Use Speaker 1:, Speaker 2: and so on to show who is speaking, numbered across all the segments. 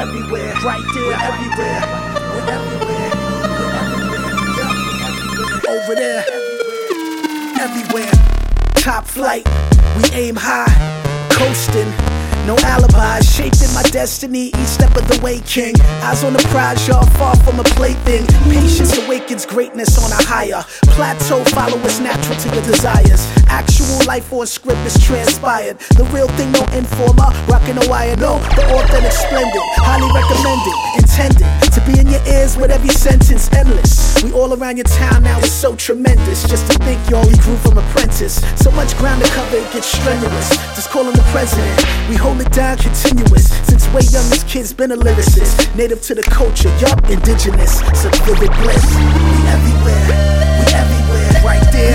Speaker 1: everywhere, right there, everywhere, we're everywhere, we're everywhere, over there, everywhere. Top flight, we aim high, coasting. No alibis, shaping my destiny each step of the way, king. Eyes on the prize, y'all far from a plaything. Patience awakens greatness on a higher plateau. Follow what's natural to your desires. Actual life or script is transpired. The real thing, no informer, rocking a wire. No, the authentic splendid, highly recommended, intended to be in your ears with every sentence endless. We all around your town now, it's so tremendous. Just to think, y'all, we grew from apprentice. So much ground to cover, it gets strenuous. Just call him the president. We hold it down continuous. Since way young, this kid's been a lyricist. Native to the culture, yup, indigenous. Such vivid bliss. We everywhere, we everywhere. Right there,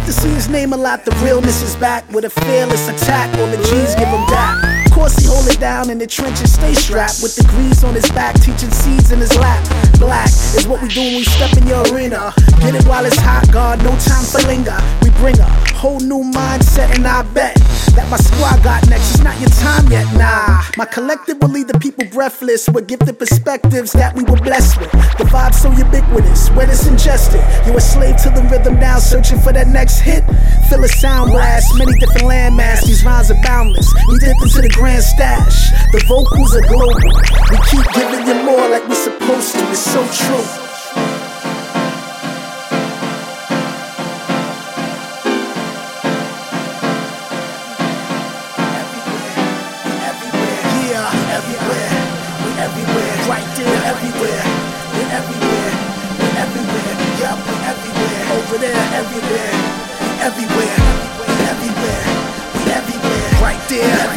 Speaker 1: Expect to see his name a lot. The realness is back with a fearless attack. All the G's give him that. Of course, he hold it down in the trenches, stay strapped with the grease on his back, teaching seeds in his lap. Black is what we do when we step in your arena. Get it while it's hot, God, no time for linger. We bring a whole new mindset, and I bet my squad got next. It's not your time yet, nah. My collective will leave the people breathless with gifted perspectives that we were blessed with. The vibe so ubiquitous, when it's ingested. You're a slave to the rhythm now, searching for that next hit. Feel a sound blast, many different landmass. These rhymes are boundless. We dip into the grand stash. The vocals are global. We keep giving you more like we're supposed to. It's so true. Everywhere. We everywhere. Right there, everywhere. We everywhere. We everywhere. Yup, we everywhere. Over there, everywhere. We everywhere. We everywhere. We everywhere. Right there,